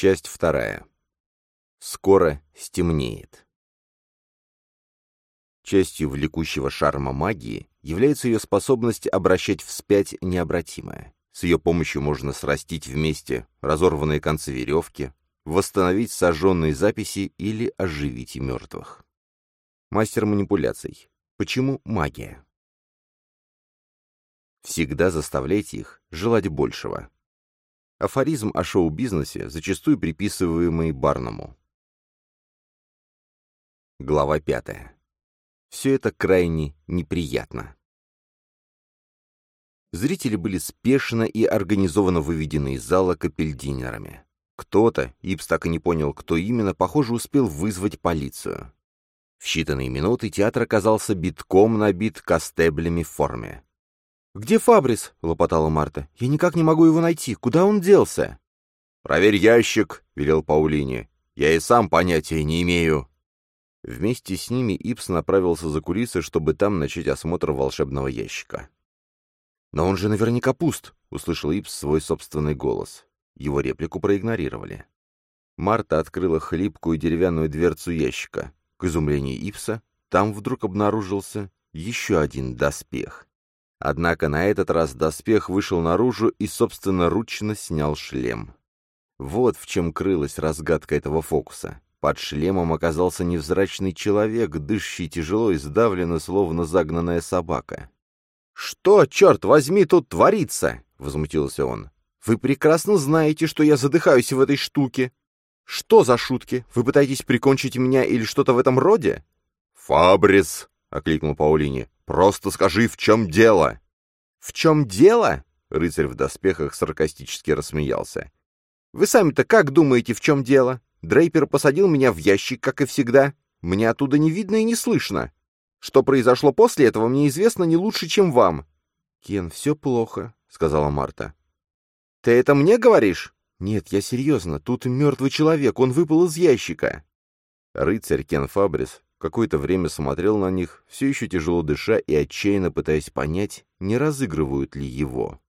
Часть вторая. Скоро стемнеет. Частью влекущего шарма магии является ее способность обращать вспять необратимое. С ее помощью можно срастить вместе разорванные концы веревки, восстановить сожженные записи или оживить мертвых. Мастер манипуляций. Почему магия? Всегда заставляйте их желать большего. Афоризм о шоу-бизнесе, зачастую приписываемый Барному. Глава пятая. Все это крайне неприятно. Зрители были спешно и организованно выведены из зала капельдинерами. Кто-то, Ипс так и не понял, кто именно, похоже, успел вызвать полицию. В считанные минуты театр оказался битком набит костеблями в форме. «Где Фабрис?» — лопотала Марта. «Я никак не могу его найти. Куда он делся?» «Проверь ящик», — велел Паулине. «Я и сам понятия не имею». Вместе с ними Ипс направился за кулисы, чтобы там начать осмотр волшебного ящика. «Но он же наверняка пуст», — услышал Ипс свой собственный голос. Его реплику проигнорировали. Марта открыла хлипкую деревянную дверцу ящика. К изумлению Ипса, там вдруг обнаружился еще один доспех. Однако на этот раз доспех вышел наружу и собственноручно снял шлем. Вот в чем крылась разгадка этого фокуса. Под шлемом оказался невзрачный человек, дышащий тяжело и сдавленно, словно загнанная собака. «Что, черт возьми, тут творится?» — возмутился он. «Вы прекрасно знаете, что я задыхаюсь в этой штуке. Что за шутки? Вы пытаетесь прикончить меня или что-то в этом роде?» «Фабрис!» — окликнул Паулини. «Просто скажи, в чем дело?» «В чем дело?» — рыцарь в доспехах саркастически рассмеялся. «Вы сами-то как думаете, в чем дело? Дрейпер посадил меня в ящик, как и всегда. Мне оттуда не видно и не слышно. Что произошло после этого, мне известно не лучше, чем вам». «Кен, все плохо», — сказала Марта. «Ты это мне говоришь?» «Нет, я серьезно. Тут мертвый человек, он выпал из ящика». Рыцарь Кен Фабрис какое-то время смотрел на них, все еще тяжело дыша и отчаянно пытаясь понять, не разыгрывают ли его.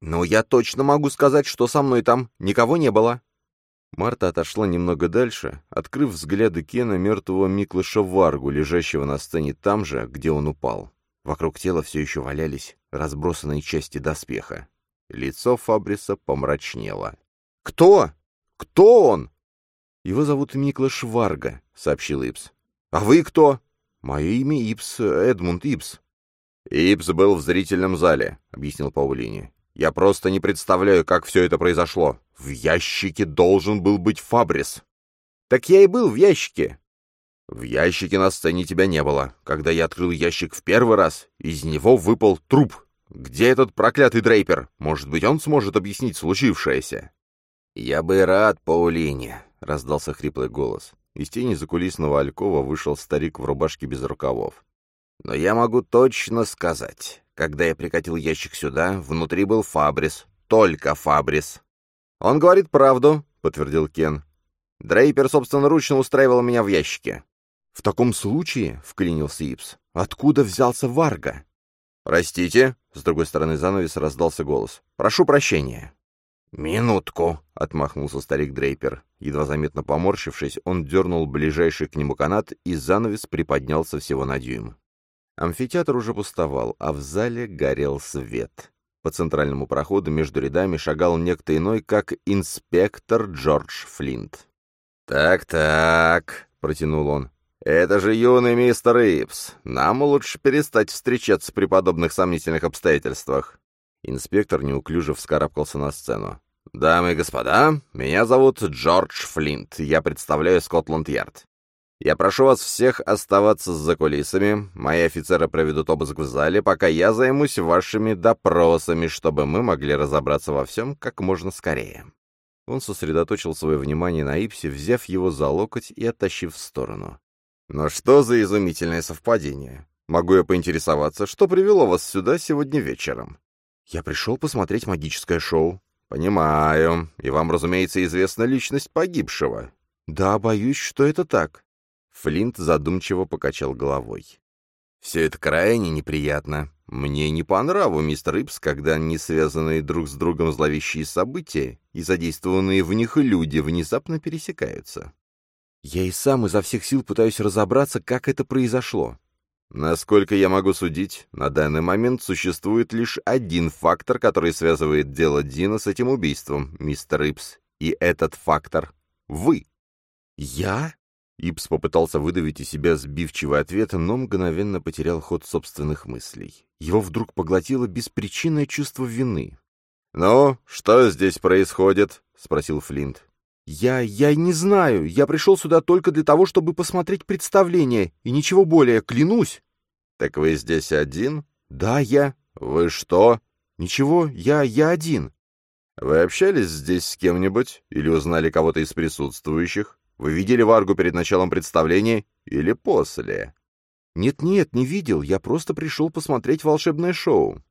«Но я точно могу сказать, что со мной там никого не было». Марта отошла немного дальше, открыв взгляды Кена мертвого Миклыша Варгу, лежащего на сцене там же, где он упал. Вокруг тела все еще валялись разбросанные части доспеха. Лицо Фабриса помрачнело. «Кто? Кто он?» «Его зовут Миклаш Варга», — сообщил Ипс. «А вы кто?» «Мое имя Ипс, Эдмунд Ипс». «Ипс был в зрительном зале», — объяснил Паулини. «Я просто не представляю, как все это произошло. В ящике должен был быть Фабрис». «Так я и был в ящике». «В ящике на сцене тебя не было. Когда я открыл ящик в первый раз, из него выпал труп. Где этот проклятый Дрейпер? Может быть, он сможет объяснить случившееся?» «Я бы рад, Паулине», — раздался хриплый голос. Из тени закулисного алькова вышел старик в рубашке без рукавов. «Но я могу точно сказать, когда я прикатил ящик сюда, внутри был Фабрис, только Фабрис». «Он говорит правду», — подтвердил Кен. «Дрейпер собственноручно устраивал меня в ящике». «В таком случае», — вклинился Ипс, — «откуда взялся Варга?» «Простите», — с другой стороны занавеса раздался голос. «Прошу прощения». «Минутку», — отмахнулся старик Дрейпер. Едва заметно поморщившись, он дернул ближайший к нему канат, и занавес приподнялся всего на дюйм. Амфитеатр уже пустовал, а в зале горел свет. По центральному проходу между рядами шагал некто иной, как инспектор Джордж Флинт. «Так-так», — протянул он, — «это же юный мистер Ипс. Нам лучше перестать встречаться при подобных сомнительных обстоятельствах». Инспектор неуклюже вскарабкался на сцену. «Дамы и господа, меня зовут Джордж Флинт, я представляю Скотланд-Ярд. Я прошу вас всех оставаться за кулисами, мои офицеры проведут обыск в зале, пока я займусь вашими допросами, чтобы мы могли разобраться во всем как можно скорее». Он сосредоточил свое внимание на Ипсе, взяв его за локоть и оттащив в сторону. «Но что за изумительное совпадение? Могу я поинтересоваться, что привело вас сюда сегодня вечером?» «Я пришел посмотреть магическое шоу». «Понимаю. И вам, разумеется, известна личность погибшего». «Да, боюсь, что это так». Флинт задумчиво покачал головой. «Все это крайне неприятно. Мне не по нраву, мистер Ипс, когда не связанные друг с другом зловещие события и задействованные в них люди внезапно пересекаются. Я и сам изо всех сил пытаюсь разобраться, как это произошло. Насколько я могу судить, на данный момент существует лишь один фактор, который связывает дело Дина с этим убийством, мистер Ипс, и этот фактор — вы. Я? Ипс попытался выдавить из себя сбивчивый ответ, но мгновенно потерял ход собственных мыслей. Его вдруг поглотило беспричинное чувство вины. «Ну, что здесь происходит?» — спросил Флинт. «Я... я не знаю. Я пришел сюда только для того, чтобы посмотреть представление, и ничего более, клянусь». «Так вы здесь один?» «Да, я». «Вы что?» «Ничего, я... я один». «Вы общались здесь с кем-нибудь? Или узнали кого-то из присутствующих? Вы видели Варгу перед началом представления или после?» «Нет-нет, не видел. Я просто пришел посмотреть волшебное шоу».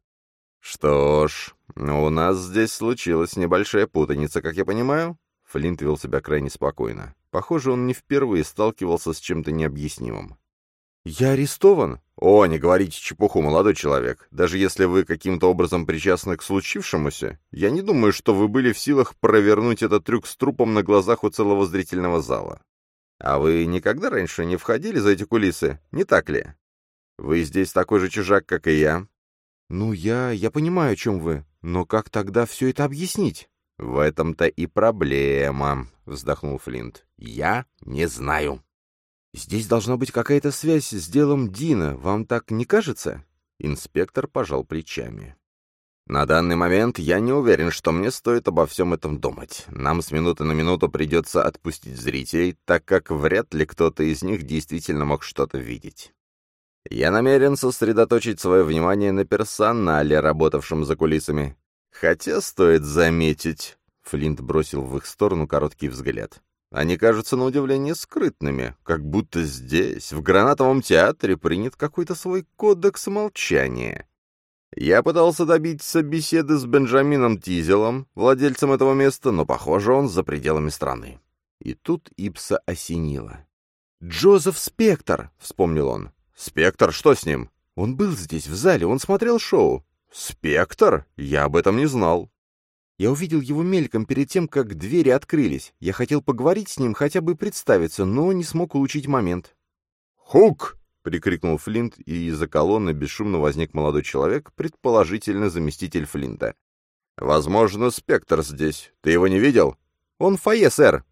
«Что ж, у нас здесь случилась небольшая путаница, как я понимаю?» Флинт вел себя крайне спокойно. Похоже, он не впервые сталкивался с чем-то необъяснимым. «Я арестован?» «О, не говорите чепуху, молодой человек. Даже если вы каким-то образом причастны к случившемуся, я не думаю, что вы были в силах провернуть этот трюк с трупом на глазах у целого зрительного зала. А вы никогда раньше не входили за эти кулисы, не так ли? Вы здесь такой же чужак, как и я». «Ну, я... я понимаю, о чем вы. Но как тогда все это объяснить?» «В этом-то и проблема», — вздохнул Флинт. «Я не знаю». «Здесь должна быть какая-то связь с делом Дина, вам так не кажется?» Инспектор пожал плечами. «На данный момент я не уверен, что мне стоит обо всем этом думать. Нам с минуты на минуту придется отпустить зрителей, так как вряд ли кто-то из них действительно мог что-то видеть. Я намерен сосредоточить свое внимание на персонале, работавшем за кулисами, Хотя, стоит заметить, Флинт бросил в их сторону короткий взгляд. Они кажутся на удивление скрытными, как будто здесь, в гранатовом театре, принят какой-то свой кодекс молчания. Я пытался добиться беседы с Бенджамином Тизелом, владельцем этого места, но, похоже, он за пределами страны. И тут Ипса осенило. «Джозеф Спектр!» — вспомнил он. «Спектр? Что с ним?» «Он был здесь, в зале, он смотрел шоу. «Спектр? Я об этом не знал». Я увидел его мельком перед тем, как двери открылись. Я хотел поговорить с ним, хотя бы представиться, но не смог улучшить момент. «Хук!» — прикрикнул Флинт, и из-за колонны бесшумно возник молодой человек, предположительно заместитель Флинта. «Возможно, Спектр здесь. Ты его не видел?» «Он в фойе, сэр».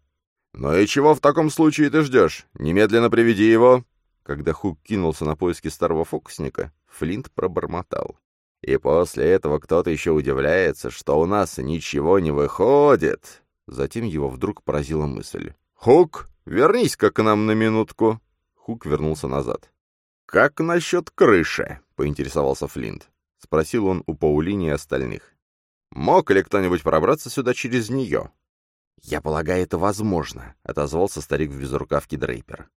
«Ну и чего в таком случае ты ждешь? Немедленно приведи его!» Когда Хук кинулся на поиски старого фокусника, Флинт пробормотал. И после этого кто-то еще удивляется, что у нас ничего не выходит. Затем его вдруг поразила мысль. «Хук, вернись-ка к нам на минутку». Хук вернулся назад. «Как насчет крыши?» — поинтересовался Флинт. Спросил он у Паулини и остальных. «Мог ли кто-нибудь пробраться сюда через нее?» «Я полагаю, это возможно», — отозвался старик в безрукавке Дрейпер.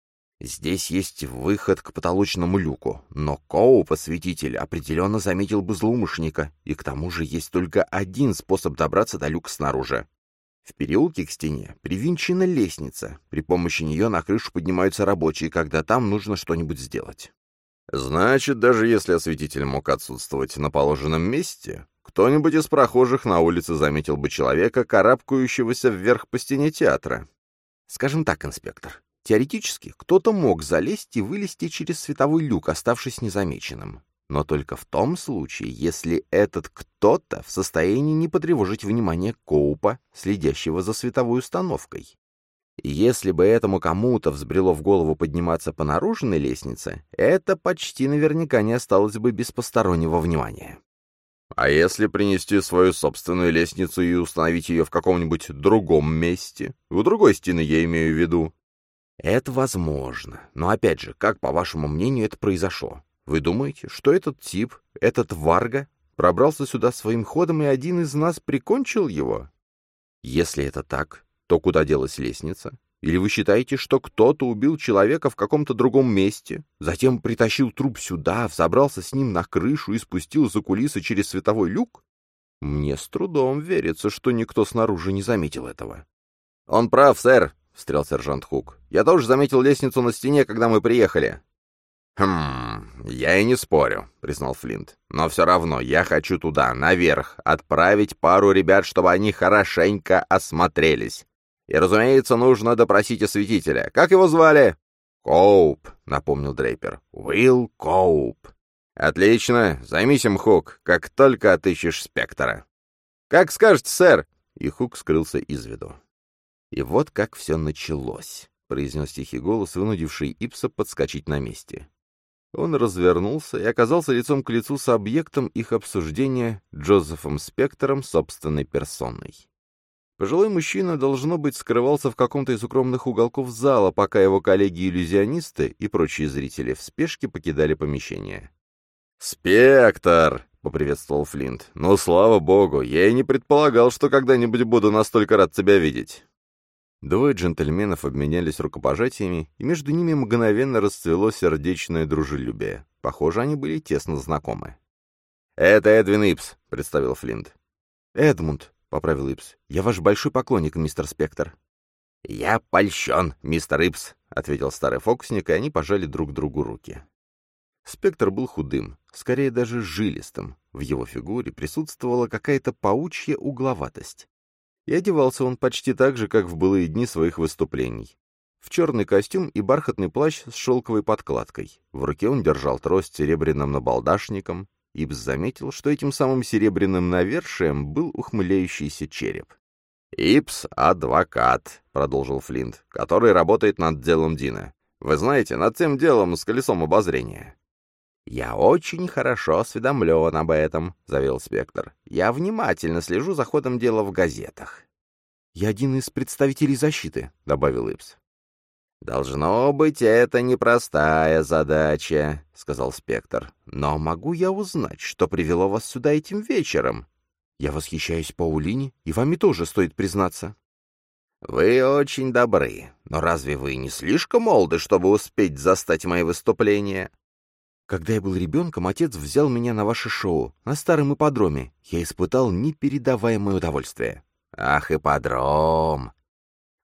Здесь есть выход к потолочному люку, но Коу, посвятитель, определенно заметил бы злоумышленника, и к тому же есть только один способ добраться до люка снаружи. В переулке к стене привинчена лестница. При помощи нее на крышу поднимаются рабочие, когда там нужно что-нибудь сделать. Значит, даже если осветитель мог отсутствовать на положенном месте, кто-нибудь из прохожих на улице заметил бы человека, карабкающегося вверх по стене театра. Скажем так, инспектор, Теоретически, кто-то мог залезть и вылезти через световой люк, оставшись незамеченным. Но только в том случае, если этот кто-то в состоянии не потревожить внимание Коупа, следящего за световой установкой. если бы этому кому-то взбрело в голову подниматься по наружной лестнице, это почти наверняка не осталось бы без постороннего внимания. А если принести свою собственную лестницу и установить ее в каком-нибудь другом месте? У другой стены я имею в виду. Это возможно. Но опять же, как, по вашему мнению, это произошло? Вы думаете, что этот тип, этот Варга, пробрался сюда своим ходом, и один из нас прикончил его? Если это так, то куда делась лестница? Или вы считаете, что кто-то убил человека в каком-то другом месте, затем притащил труп сюда, взобрался с ним на крышу и спустил за кулисы через световой люк? Мне с трудом верится, что никто снаружи не заметил этого. — Он прав, сэр, — встрял сержант Хук. «Я тоже заметил лестницу на стене, когда мы приехали». «Хм, я и не спорю», — признал Флинт. «Но все равно я хочу туда, наверх, отправить пару ребят, чтобы они хорошенько осмотрелись. И, разумеется, нужно допросить осветителя. Как его звали?» «Коуп», — напомнил Дрейпер. «Уилл Коуп». «Отлично. Займись им, Хук, как только отыщешь спектра». «Как скажете, сэр!» И Хук скрылся из виду. И вот как все началось, — произнес тихий голос, вынудивший Ипса подскочить на месте. Он развернулся и оказался лицом к лицу с объектом их обсуждения Джозефом Спектором собственной персоной. Пожилой мужчина, должно быть, скрывался в каком-то из укромных уголков зала, пока его коллеги-иллюзионисты и прочие зрители в спешке покидали помещение. «Спектр!» — поприветствовал Флинт. «Ну, слава богу, я и не предполагал, что когда-нибудь буду настолько рад тебя видеть». Двое джентльменов обменялись рукопожатиями, и между ними мгновенно расцвело сердечное дружелюбие. Похоже, они были тесно знакомы. «Это Эдвин Ипс», — представил Флинт. «Эдмунд», — поправил Ипс. «Я ваш большой поклонник, мистер Спектр». «Я польщен, мистер Ипс», — ответил старый фокусник, и они пожали друг другу руки. Спектр был худым, скорее даже жилистым. В его фигуре присутствовала какая-то паучья угловатость. И одевался он почти так же, как в былые дни своих выступлений. В черный костюм и бархатный плащ с шелковой подкладкой. В руке он держал трость серебряным набалдашником. Ибс заметил, что этим самым серебряным навершием был ухмыляющийся череп. «Ипс — адвокат», — продолжил Флинт, — «который работает над делом Дина. Вы знаете, над тем делом с колесом обозрения». «Я очень хорошо осведомлен об этом», — завел Спектр. «Я внимательно слежу за ходом дела в газетах». «Я один из представителей защиты», — добавил Ипс. «Должно быть, это непростая задача», — сказал Спектр. «Но могу я узнать, что привело вас сюда этим вечером?» «Я восхищаюсь Паулине, и вами тоже стоит признаться». «Вы очень добры, но разве вы не слишком молоды, чтобы успеть застать мои выступления?» Когда я был ребенком, отец взял меня на ваше шоу, на старом ипподроме. Я испытал непередаваемое удовольствие. Ах, ипподром!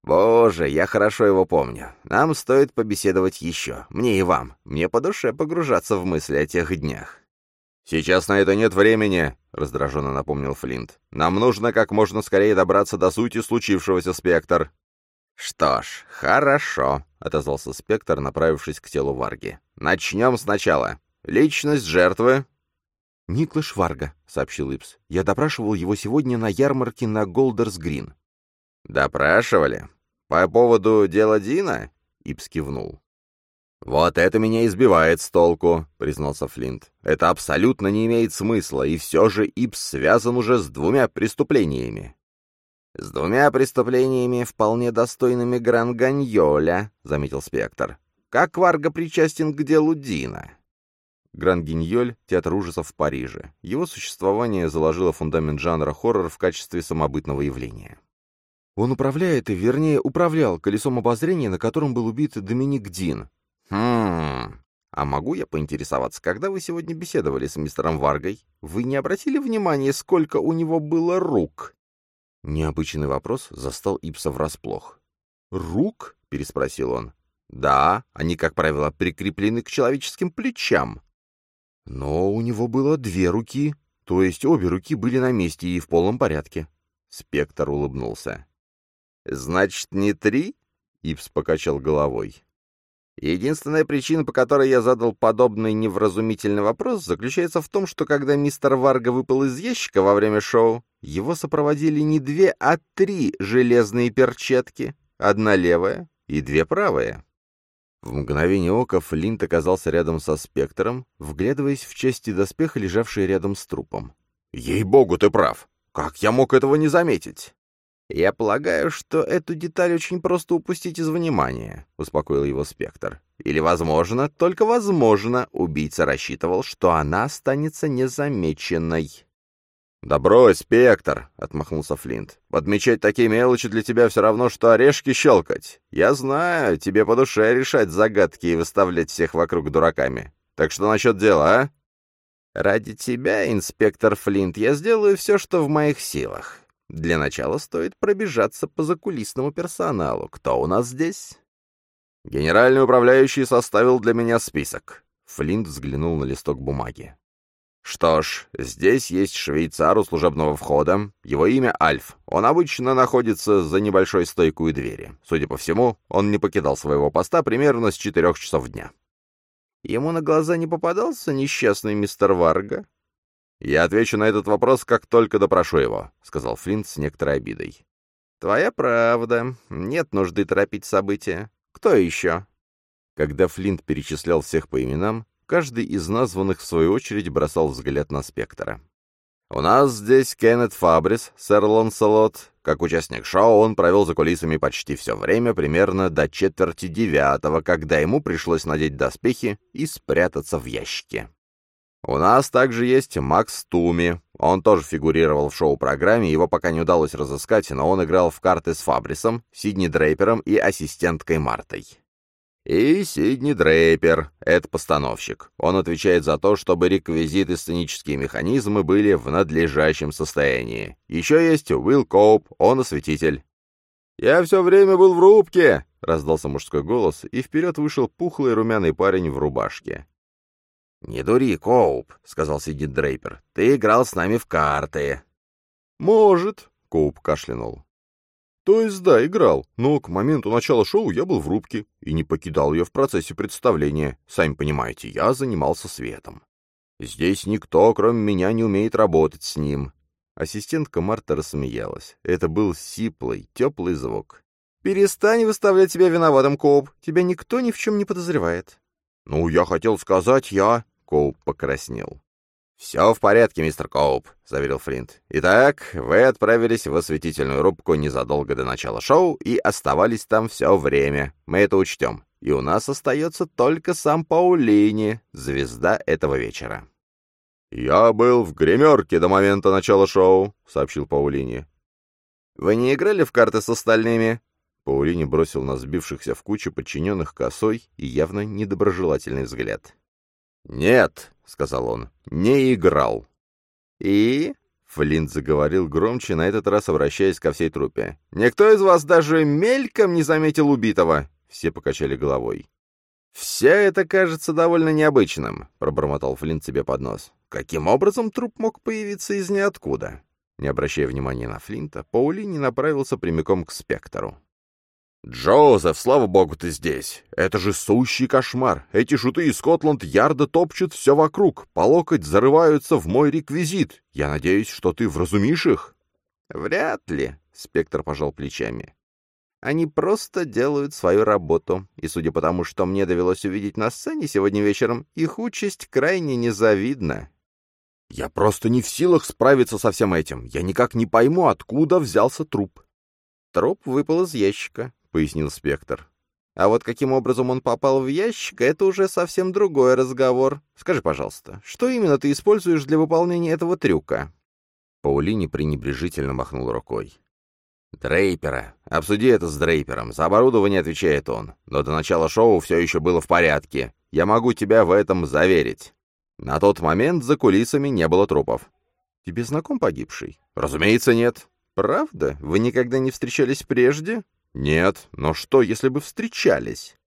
Боже, я хорошо его помню. Нам стоит побеседовать еще, мне и вам. Мне по душе погружаться в мысли о тех днях. «Сейчас на это нет времени», — раздраженно напомнил Флинт. «Нам нужно как можно скорее добраться до сути случившегося, Спектр». «Что ж, хорошо», — отозвался Спектр, направившись к телу Варги. «Начнем сначала. Личность жертвы?» «Никлаш Варга», — сообщил Ипс. «Я допрашивал его сегодня на ярмарке на Голдерс-Грин». «Допрашивали? По поводу дела Дина?» — Ипс кивнул. «Вот это меня избивает с толку», — признался Флинт. «Это абсолютно не имеет смысла, и все же Ипс связан уже с двумя преступлениями. «С двумя преступлениями, вполне достойными Гранганьоля», — заметил Спектр. «Как Варга причастен к делу Дина?» Грангиньоль — театр ужасов в Париже. Его существование заложило фундамент жанра хоррор в качестве самобытного явления. Он управляет, и вернее управлял колесом обозрения, на котором был убит Доминик Дин. «Хм... А могу я поинтересоваться, когда вы сегодня беседовали с мистером Варгой, вы не обратили внимания, сколько у него было рук?» Необычный вопрос застал Ипса врасплох. «Рук?» — переспросил он. «Да, они, как правило, прикреплены к человеческим плечам». «Но у него было две руки, то есть обе руки были на месте и в полном порядке». Спектр улыбнулся. «Значит, не три?» — Ипс покачал головой. Единственная причина, по которой я задал подобный невразумительный вопрос, заключается в том, что когда мистер Варга выпал из ящика во время шоу, его сопроводили не две, а три железные перчатки, одна левая и две правые. В мгновение ока Флинт оказался рядом со спектром, вглядываясь в части доспеха, лежавшие рядом с трупом. «Ей-богу, ты прав! Как я мог этого не заметить?» «Я полагаю, что эту деталь очень просто упустить из внимания», — успокоил его спектр. «Или, возможно, только возможно, убийца рассчитывал, что она останется незамеченной». «Да брось, спектр!» — отмахнулся Флинт. «Подмечать такие мелочи для тебя все равно, что орешки щелкать. Я знаю, тебе по душе решать загадки и выставлять всех вокруг дураками. Так что насчет дела, а?» «Ради тебя, инспектор Флинт, я сделаю все, что в моих силах. Для начала стоит пробежаться по закулисному персоналу. Кто у нас здесь? Генеральный управляющий составил для меня список. Флинт взглянул на листок бумаги. «Что ж, здесь есть швейцар у служебного входа. Его имя Альф. Он обычно находится за небольшой стойкой у двери. Судя по всему, он не покидал своего поста примерно с четырех часов дня». «Ему на глаза не попадался несчастный мистер Варга?» «Я отвечу на этот вопрос, как только допрошу его», — сказал Флинт с некоторой обидой. «Твоя правда. Нет нужды торопить события. Кто еще?» Когда Флинт перечислял всех по именам, каждый из названных в свою очередь бросал взгляд на спектра. «У нас здесь Кеннет Фабрис, сэр Ланселот. Как участник шоу он провел за кулисами почти все время, примерно до четверти девятого, когда ему пришлось надеть доспехи и спрятаться в ящике. У нас также есть Макс Туми. Он тоже фигурировал в шоу-программе, его пока не удалось разыскать, но он играл в карты с Фабрисом, Сидни Дрейпером и ассистенткой Мартой. И Сидни Дрейпер — это постановщик. Он отвечает за то, чтобы реквизиты сценические механизмы были в надлежащем состоянии. Еще есть Уилл Коуп, он осветитель. «Я все время был в рубке!» — раздался мужской голос, и вперед вышел пухлый румяный парень в рубашке. «Не дури, Коуп», — сказал Сидни Дрейпер. «Ты играл с нами в карты». «Может», — Коуп кашлянул. То есть, да, играл, но к моменту начала шоу я был в рубке и не покидал ее в процессе представления. Сами понимаете, я занимался светом. Здесь никто, кроме меня, не умеет работать с ним. Ассистентка Марта рассмеялась. Это был сиплый, теплый звук. «Перестань выставлять себя виноватым, Коуп. Тебя никто ни в чем не подозревает». «Ну, я хотел сказать, я...» Коуп покраснел. «Все в порядке, мистер Коуп», — заверил Флинт. «Итак, вы отправились в осветительную рубку незадолго до начала шоу и оставались там все время. Мы это учтем. И у нас остается только сам Паулини, звезда этого вечера». «Я был в гримерке до момента начала шоу», — сообщил Паулини. «Вы не играли в карты с остальными?» Паулини бросил на сбившихся в кучу подчиненных косой и явно недоброжелательный взгляд. «Нет», — сказал он, — «не играл». «И?» — Флинт заговорил громче, на этот раз обращаясь ко всей труппе. «Никто из вас даже мельком не заметил убитого?» Все покачали головой. «Все это кажется довольно необычным», — пробормотал Флинт себе под нос. «Каким образом труп мог появиться из ниоткуда?» Не обращая внимания на Флинта, Паулини направился прямиком к спектру. «Джозеф, слава богу, ты здесь! Это же сущий кошмар! Эти шуты из Скотланд-Ярда топчут все вокруг, по локоть зарываются в мой реквизит. Я надеюсь, что ты вразумишь их?» «Вряд ли», — Спектр пожал плечами. «Они просто делают свою работу, и судя по тому, что мне довелось увидеть на сцене сегодня вечером, их участь крайне незавидна». «Я просто не в силах справиться со всем этим. Я никак не пойму, откуда взялся труп». Труп выпал из ящика. — пояснил Спектр. «А вот каким образом он попал в ящик, это уже совсем другой разговор. Скажи, пожалуйста, что именно ты используешь для выполнения этого трюка?» Паулини пренебрежительно махнул рукой. «Дрейпера. Обсуди это с Дрейпером. За оборудование отвечает он. Но до начала шоу все еще было в порядке. Я могу тебя в этом заверить. На тот момент за кулисами не было трупов. Тебе знаком погибший? Разумеется, нет. Правда? Вы никогда не встречались прежде? Нет, но что, если бы встречались?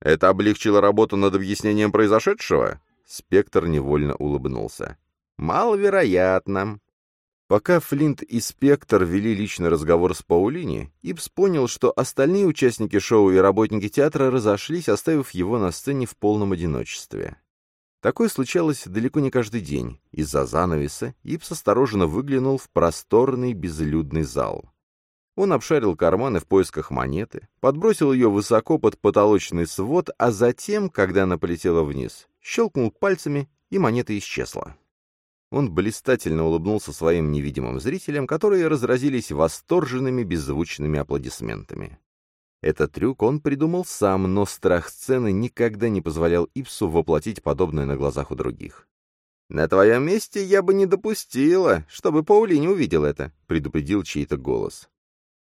Это облегчило работу над объяснением произошедшего? Спектр невольно улыбнулся. Маловероятно. Пока Флинт и Спектр вели личный разговор с Паулини, Ипс понял, что остальные участники шоу и работники театра разошлись, оставив его на сцене в полном одиночестве. Такое случалось далеко не каждый день. Из-за занавеса Ипс осторожно выглянул в просторный безлюдный зал. Он обшарил карманы в поисках монеты, подбросил ее высоко под потолочный свод, а затем, когда она полетела вниз, щелкнул пальцами, и монета исчезла. Он блистательно улыбнулся своим невидимым зрителям, которые разразились восторженными беззвучными аплодисментами. Этот трюк он придумал сам, но страх сцены никогда не позволял Ипсу воплотить подобное на глазах у других. «На твоем месте я бы не допустила, чтобы Паули не увидел это», — предупредил чей-то голос.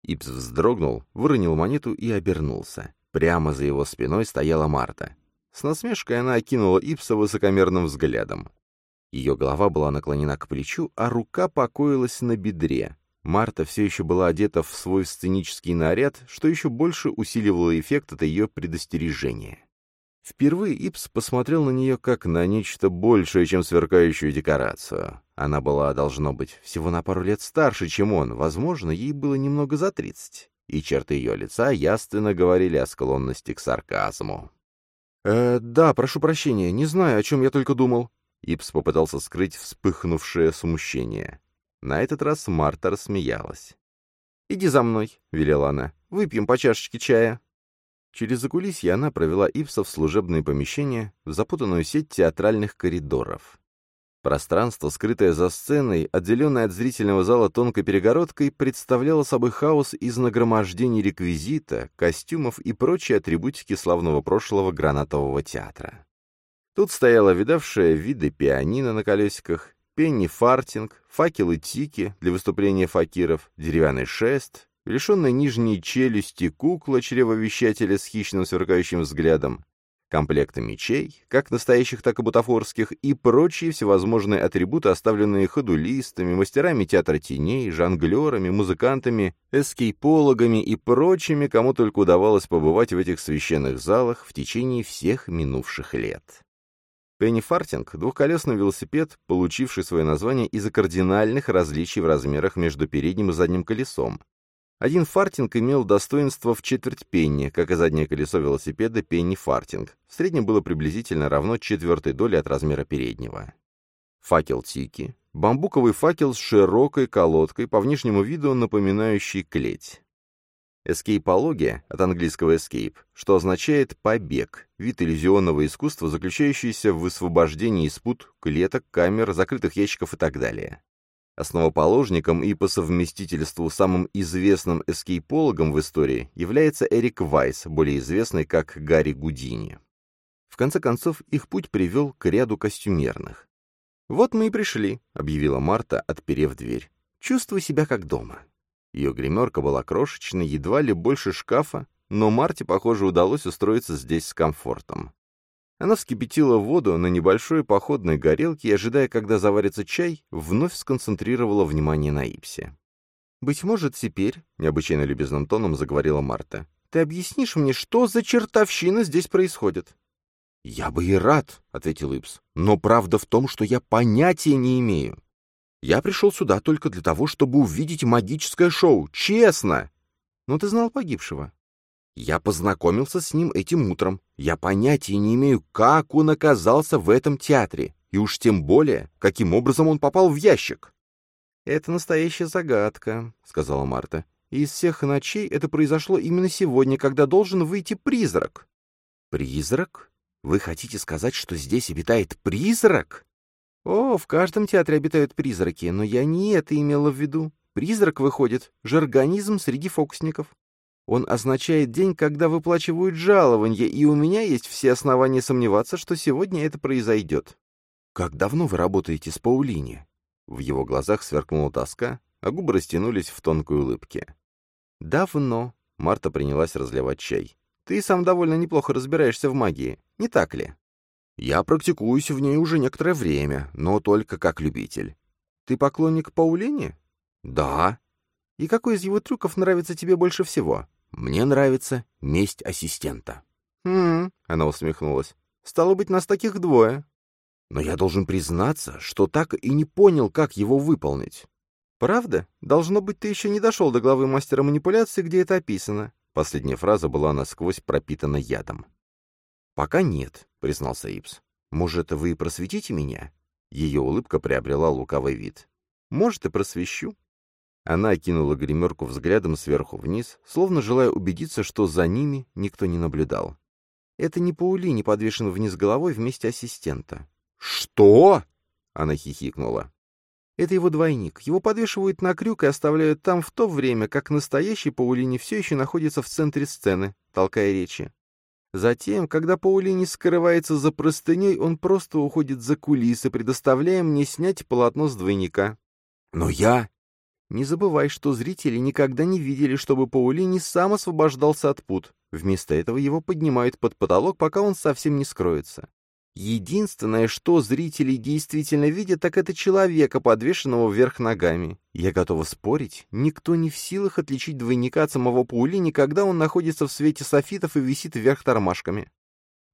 Ипс вздрогнул, выронил монету и обернулся. Прямо за его спиной стояла Марта. С насмешкой она окинула Ипса высокомерным взглядом. Ее голова была наклонена к плечу, а рука покоилась на бедре. Марта все еще была одета в свой сценический наряд, что еще больше усиливало эффект от ее предостережения. Впервые Ипс посмотрел на нее как на нечто большее, чем сверкающую декорацию. Она была, должно быть, всего на пару лет старше, чем он, возможно, ей было немного за тридцать, и черты ее лица ясно говорили о склонности к сарказму. «Э, да, прошу прощения, не знаю, о чем я только думал». Ипс попытался скрыть вспыхнувшее смущение. На этот раз Марта рассмеялась. «Иди за мной», — велела она. «Выпьем по чашечке чая». Через закулисье она провела Ипса в служебные помещения, в запутанную сеть театральных коридоров. Пространство, скрытое за сценой, отделенное от зрительного зала тонкой перегородкой, представляло собой хаос из нагромождений реквизита, костюмов и прочей атрибутики славного прошлого гранатового театра. Тут стояла видавшая виды пианино на колесиках, пенни-фартинг, факелы-тики для выступления факиров, деревянный шест, лишенная нижней челюсти кукла чревовещателя с хищным сверкающим взглядом, комплекты мечей, как настоящих, так и бутафорских, и прочие всевозможные атрибуты, оставленные ходулистами, мастерами театра теней, жонглерами, музыкантами, эскейпологами и прочими, кому только удавалось побывать в этих священных залах в течение всех минувших лет. Пенни Фартинг — двухколесный велосипед, получивший свое название из-за кардинальных различий в размерах между передним и задним колесом, один фартинг имел достоинство в четверть пенни, как и заднее колесо велосипеда пенни-фартинг. В среднем было приблизительно равно четвертой доли от размера переднего. Факел Тики. Бамбуковый факел с широкой колодкой, по внешнему виду напоминающий клеть. Эскейпология, от английского escape, что означает «побег», вид иллюзионного искусства, заключающийся в высвобождении из пут, клеток, камер, закрытых ящиков и так далее. Основоположником и по совместительству самым известным эскейпологом в истории является Эрик Вайс, более известный как Гарри Гудини. В конце концов, их путь привел к ряду костюмерных. «Вот мы и пришли», — объявила Марта, отперев дверь. «Чувствуй себя как дома». Ее гримерка была крошечной, едва ли больше шкафа, но Марте, похоже, удалось устроиться здесь с комфортом. Она вскипятила воду на небольшой походной горелке и, ожидая, когда заварится чай, вновь сконцентрировала внимание на Ипсе. «Быть может, теперь», — необычайно любезным тоном заговорила Марта, «ты объяснишь мне, что за чертовщина здесь происходит?» «Я бы и рад», — ответил Ипс, «но правда в том, что я понятия не имею. Я пришел сюда только для того, чтобы увидеть магическое шоу, честно!» «Но ты знал погибшего?» Я познакомился с ним этим утром. Я понятия не имею, как он оказался в этом театре, и уж тем более, каким образом он попал в ящик. «Это настоящая загадка», — сказала Марта. «Из всех ночей это произошло именно сегодня, когда должен выйти призрак». «Призрак? Вы хотите сказать, что здесь обитает призрак?» «О, в каждом театре обитают призраки, но я не это имела в виду. Призрак, выходит, же организм среди фокусников. Он означает день, когда выплачивают жалование, и у меня есть все основания сомневаться, что сегодня это произойдет. Как давно вы работаете с Паулини? В его глазах сверкнула тоска, а губы растянулись в тонкой улыбке. Давно. Марта принялась разливать чай. Ты сам довольно неплохо разбираешься в магии, не так ли? Я практикуюсь в ней уже некоторое время, но только как любитель. Ты поклонник Паулини? Да. И какой из его трюков нравится тебе больше всего? Мне нравится месть ассистента». «Хм...» — она усмехнулась. «Стало быть, нас таких двое». «Но я должен признаться, что так и не понял, как его выполнить». «Правда? Должно быть, ты еще не дошел до главы мастера манипуляции, где это описано». Последняя фраза была насквозь пропитана ядом. «Пока нет», — признался Ипс. «Может, вы просветите меня?» Ее улыбка приобрела лукавый вид. «Может, и просвещу. Она окинула гримерку взглядом сверху вниз, словно желая убедиться, что за ними никто не наблюдал. Это не Паули подвешен вниз головой вместе ассистента. «Что?» — она хихикнула. Это его двойник. Его подвешивают на крюк и оставляют там в то время, как настоящий Паулини все еще находится в центре сцены, толкая речи. Затем, когда Паулини скрывается за простыней, он просто уходит за кулисы, предоставляя мне снять полотно с двойника. «Но я...» Не забывай, что зрители никогда не видели, чтобы Паулини сам освобождался от пут. Вместо этого его поднимают под потолок, пока он совсем не скроется. Единственное, что зрители действительно видят, так это человека, подвешенного вверх ногами. Я готова спорить, никто не в силах отличить двойника от самого Паулини, когда он находится в свете софитов и висит вверх тормашками.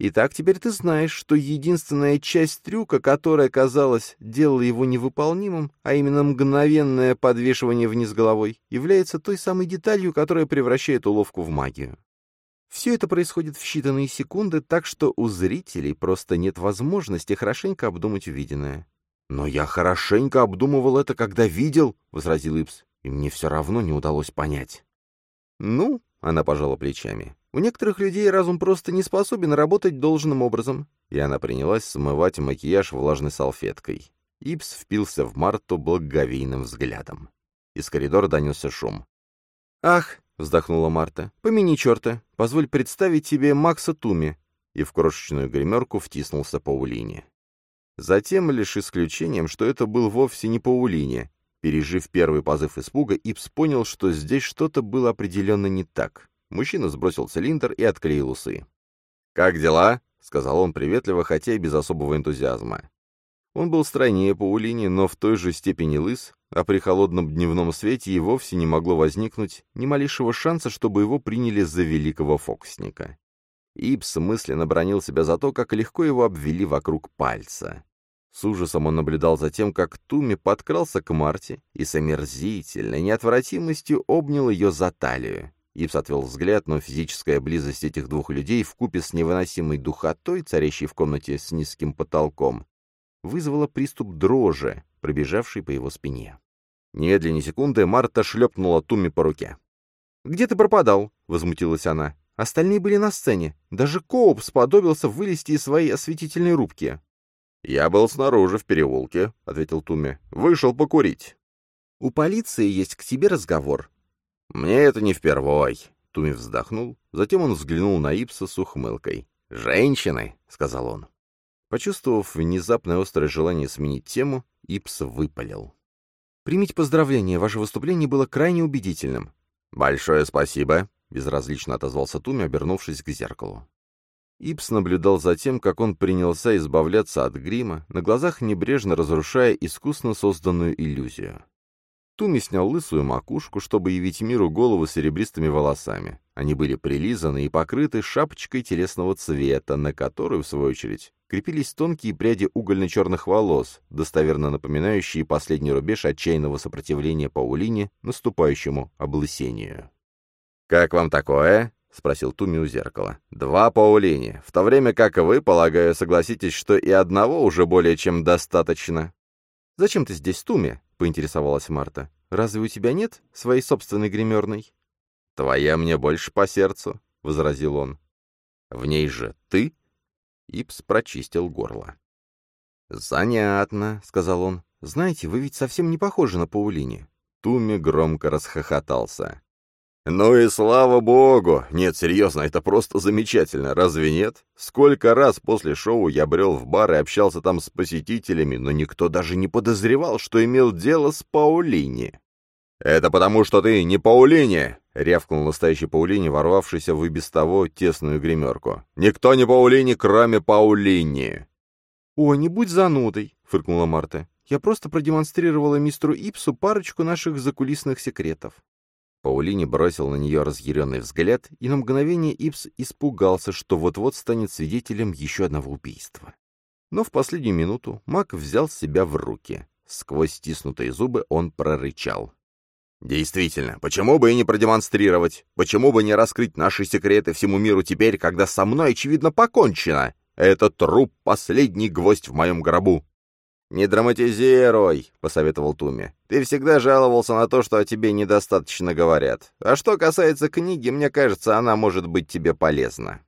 Итак, теперь ты знаешь, что единственная часть трюка, которая, казалось, делала его невыполнимым, а именно мгновенное подвешивание вниз головой, является той самой деталью, которая превращает уловку в магию. Все это происходит в считанные секунды, так что у зрителей просто нет возможности хорошенько обдумать увиденное. «Но я хорошенько обдумывал это, когда видел», — возразил Ипс, — «и мне все равно не удалось понять». «Ну», — она пожала плечами, у некоторых людей разум просто не способен работать должным образом. И она принялась смывать макияж влажной салфеткой. Ипс впился в Марту благоговейным взглядом. Из коридора донесся шум. «Ах!» — вздохнула Марта. «Помяни черта. Позволь представить тебе Макса Туми». И в крошечную гримерку втиснулся Паулине. Затем, лишь исключением, что это был вовсе не Паулине. Пережив первый позыв испуга, Ипс понял, что здесь что-то было определенно не так. Мужчина сбросил цилиндр и отклеил усы. «Как дела?» — сказал он приветливо, хотя и без особого энтузиазма. Он был стройнее Паулини, но в той же степени лыс, а при холодном дневном свете и вовсе не могло возникнуть ни малейшего шанса, чтобы его приняли за великого фокусника. Ипс мысленно бронил себя за то, как легко его обвели вокруг пальца. С ужасом он наблюдал за тем, как Туми подкрался к Марте и с омерзительной неотвратимостью обнял ее за талию. Ипс отвел взгляд, но физическая близость этих двух людей вкупе с невыносимой духотой, царящей в комнате с низким потолком, вызвала приступ дрожи, пробежавшей по его спине. Немедленно секунды Марта шлепнула Туми по руке. «Где ты пропадал?» — возмутилась она. «Остальные были на сцене. Даже Коуп сподобился вылезти из своей осветительной рубки». «Я был снаружи, в переулке», — ответил Туми. «Вышел покурить». «У полиции есть к тебе разговор», «Мне это не впервой», — Туми вздохнул, затем он взглянул на Ипса с ухмылкой. «Женщины», — сказал он. Почувствовав внезапное острое желание сменить тему, Ипс выпалил. «Примите поздравления, ваше выступление было крайне убедительным». «Большое спасибо», — безразлично отозвался Туми, обернувшись к зеркалу. Ипс наблюдал за тем, как он принялся избавляться от грима, на глазах небрежно разрушая искусно созданную иллюзию. Туми снял лысую макушку, чтобы явить миру голову серебристыми волосами. Они были прилизаны и покрыты шапочкой телесного цвета, на которую, в свою очередь, крепились тонкие пряди угольно-черных волос, достоверно напоминающие последний рубеж отчаянного сопротивления Паулине наступающему облысению. «Как вам такое?» — спросил Туми у зеркала. «Два Паулини, в то время как вы, полагаю, согласитесь, что и одного уже более чем достаточно». «Зачем ты здесь, Туми?» — поинтересовалась Марта. «Разве у тебя нет своей собственной гримерной?» «Твоя мне больше по сердцу», — возразил он. «В ней же ты?» Ипс прочистил горло. «Занятно», — сказал он. «Знаете, вы ведь совсем не похожи на Паулине». Туми громко расхохотался. «Ну и слава богу! Нет, серьезно, это просто замечательно, разве нет? Сколько раз после шоу я брел в бар и общался там с посетителями, но никто даже не подозревал, что имел дело с Паулини». «Это потому, что ты не Паулини!» — рявкнул настоящий Паулини, ворвавшийся в и без того тесную гримерку. «Никто не Паулини, кроме Паулини!» «О, не будь занудой!» — фыркнула Марта. «Я просто продемонстрировала мистеру Ипсу парочку наших закулисных секретов». Паулини бросил на нее разъяренный взгляд, и на мгновение Ипс испугался, что вот-вот станет свидетелем еще одного убийства. Но в последнюю минуту маг взял себя в руки. Сквозь стиснутые зубы он прорычал. «Действительно, почему бы и не продемонстрировать? Почему бы не раскрыть наши секреты всему миру теперь, когда со мной, очевидно, покончено? Этот труп — последний гвоздь в моем гробу!» «Не драматизируй», — посоветовал Туми. «Ты всегда жаловался на то, что о тебе недостаточно говорят. А что касается книги, мне кажется, она может быть тебе полезна».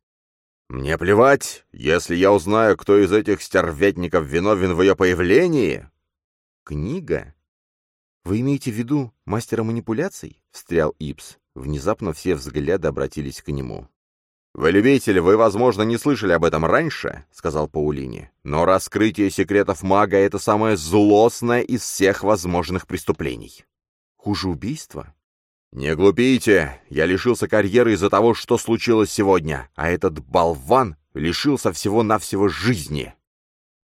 «Мне плевать, если я узнаю, кто из этих стервятников виновен в ее появлении». «Книга? Вы имеете в виду мастера манипуляций?» — встрял Ипс. Внезапно все взгляды обратились к нему. «Вы любитель, вы, возможно, не слышали об этом раньше», — сказал Паулини. «Но раскрытие секретов мага — это самое злостное из всех возможных преступлений». «Хуже убийства?» «Не глупите! Я лишился карьеры из-за того, что случилось сегодня, а этот болван лишился всего-навсего жизни!»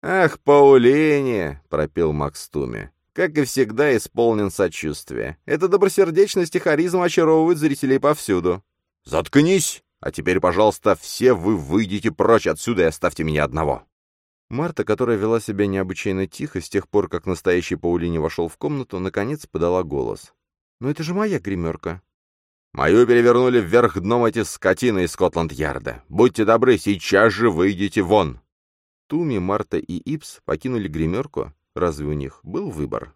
«Ах, Паулини!» — пропел Макс Туми. «Как и всегда, исполнен сочувствия. Эта добросердечность и харизма очаровывают зрителей повсюду». «Заткнись!» А теперь, пожалуйста, все вы выйдите прочь отсюда и оставьте меня одного». Марта, которая вела себя необычайно тихо с тех пор, как настоящий Паулини вошел в комнату, наконец подала голос. «Но это же моя гримерка». «Мою перевернули вверх дном эти скотины из Скотланд-Ярда. Будьте добры, сейчас же выйдите вон!» Туми, Марта и Ипс покинули гримерку. Разве у них был выбор?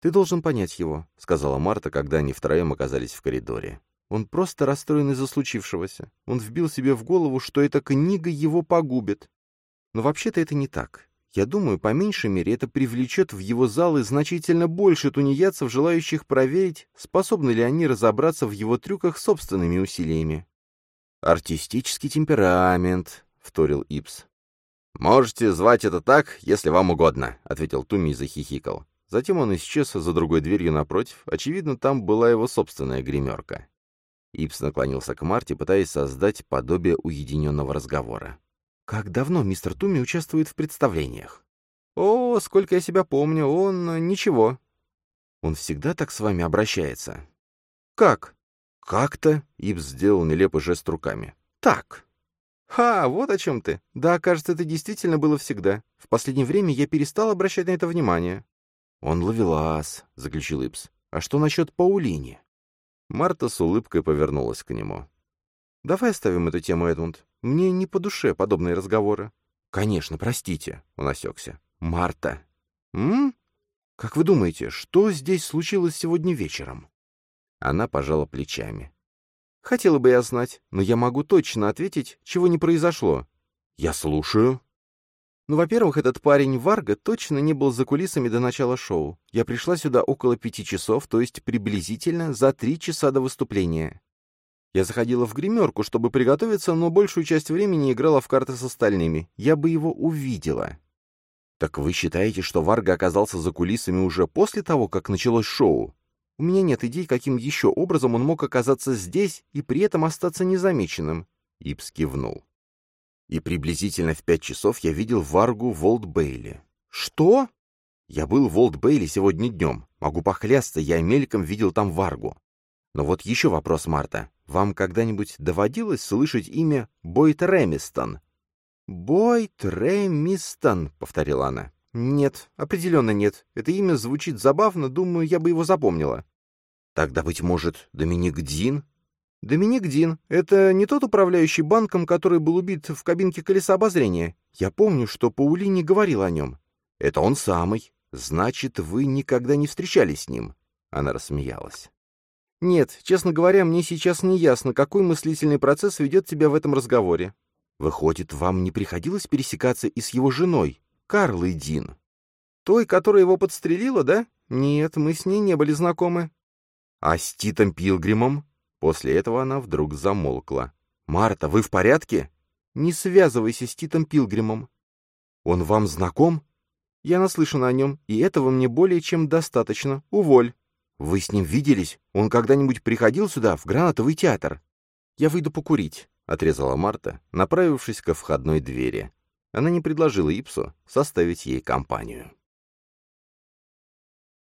«Ты должен понять его», — сказала Марта, когда они втроем оказались в коридоре. «Он просто расстроен из-за случившегося. Он вбил себе в голову, что эта книга его погубит. Но вообще-то это не так. Я думаю, по меньшей мере, это привлечет в его залы значительно больше тунеядцев, желающих проверить, способны ли они разобраться в его трюках собственными усилиями. «Артистический темперамент», — вторил Ипс. «Можете звать это так, если вам угодно», — ответил Туми и захихикал. Затем он исчез за другой дверью напротив. Очевидно, там была его собственная гримерка. Ипс наклонился к Марте, пытаясь создать подобие уединенного разговора. «Как давно мистер Туми участвует в представлениях?» «О, сколько я себя помню, он... ничего». «Он всегда так с вами обращается?» «Как?» «Как-то?» — Ипс сделал нелепый жест руками. «Так». «Ха, вот о чем ты. Да, кажется, это действительно было всегда. В последнее время я перестал обращать на это внимание». «Он ловелас», — заключил Ипс. «А что насчет Паулини?» Марта с улыбкой повернулась к нему. «Давай оставим эту тему, Эдмунд. Мне не по душе подобные разговоры». «Конечно, простите», — он осекся. «Марта». «М? Как вы думаете, что здесь случилось сегодня вечером?» Она пожала плечами. «Хотела бы я знать, но я могу точно ответить, чего не произошло». «Я слушаю». Ну, во-первых, этот парень Варга точно не был за кулисами до начала шоу. Я пришла сюда около пяти часов, то есть приблизительно за три часа до выступления. Я заходила в гримерку, чтобы приготовиться, но большую часть времени играла в карты с остальными. Я бы его увидела. Так вы считаете, что Варга оказался за кулисами уже после того, как началось шоу? У меня нет идей, каким еще образом он мог оказаться здесь и при этом остаться незамеченным. Ипс кивнул и приблизительно в пять часов я видел Варгу в Олд-Бейли. «Что?» «Я был в Олд-Бейли сегодня днем. Могу похлясться, я мельком видел там Варгу. Но вот еще вопрос, Марта. Вам когда-нибудь доводилось слышать имя Бойт Ремистон?» «Бойт Ремистон», — повторила она. «Нет, определенно нет. Это имя звучит забавно, думаю, я бы его запомнила». «Тогда, быть может, Доминик Дин?» «Доминик Дин. Это не тот управляющий банком, который был убит в кабинке колеса обозрения. Я помню, что Паулини говорил о нем». «Это он самый. Значит, вы никогда не встречались с ним?» Она рассмеялась. «Нет, честно говоря, мне сейчас не ясно, какой мыслительный процесс ведет тебя в этом разговоре. Выходит, вам не приходилось пересекаться и с его женой, Карлой Дин?» «Той, которая его подстрелила, да? Нет, мы с ней не были знакомы». «А с Титом Пилгримом?» После этого она вдруг замолкла. «Марта, вы в порядке?» «Не связывайся с Титом Пилгримом». «Он вам знаком?» «Я наслышана о нем, и этого мне более чем достаточно. Уволь». «Вы с ним виделись? Он когда-нибудь приходил сюда, в гранатовый театр?» «Я выйду покурить», — отрезала Марта, направившись ко входной двери. Она не предложила Ипсу составить ей компанию.